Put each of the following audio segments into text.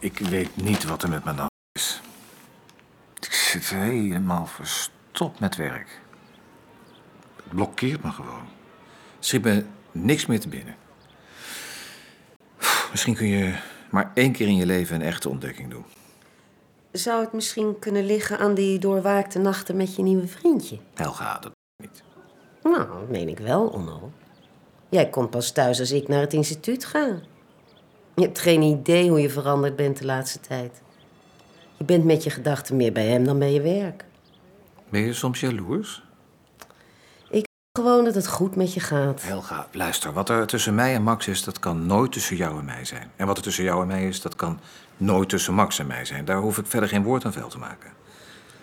ik weet niet wat er met me dan is. Ik zit helemaal verstopt met werk. Het blokkeert me gewoon. Schiet me niks meer te binnen. Misschien kun je maar één keer in je leven een echte ontdekking doen. Zou het misschien kunnen liggen aan die doorwaakte nachten met je nieuwe vriendje? Helga, dat niet. Nou, dat meen ik wel, Onno. Jij komt pas thuis als ik naar het instituut ga. Je hebt geen idee hoe je veranderd bent de laatste tijd. Je bent met je gedachten meer bij hem dan bij je werk. Ben je soms jaloers? Gewoon dat het goed met je gaat. Helga, luister. Wat er tussen mij en Max is, dat kan nooit tussen jou en mij zijn. En wat er tussen jou en mij is, dat kan nooit tussen Max en mij zijn. Daar hoef ik verder geen woord aan vuil te maken.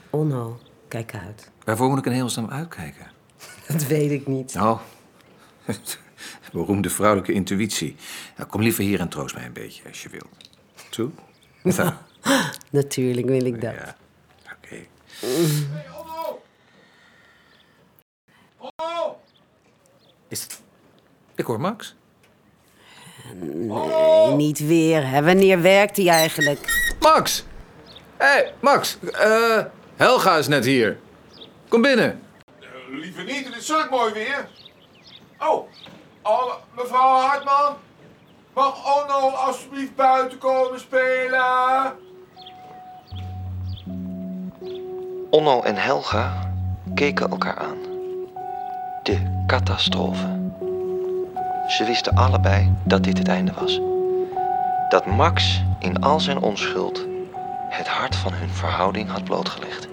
Onno, kijk uit. Waarvoor moet ik een hemelsnaam uitkijken? Dat weet ik niet. Nou, beroemde vrouwelijke intuïtie. Nou, kom liever hier en troost mij een beetje, als je wilt. Toe? Natuurlijk wil ik dat. ja, oké. Is het... Ik hoor Max. Nee, niet weer. Hè? Wanneer werkt hij eigenlijk? Max! Hé, hey, Max. Eh, Helga is net hier. Kom binnen. Liever niet, het is zulk mooi weer. Oh, oh mevrouw Hartman. Mag Onno alsjeblieft buiten komen spelen? Onno en Helga keken elkaar aan. De catastrofe. Ze wisten allebei dat dit het einde was. Dat Max in al zijn onschuld het hart van hun verhouding had blootgelegd.